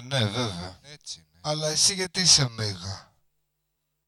Ναι, ναι, βέβαια. Έτσι είναι. Αλλά εσύ γιατί είσαι μέγα;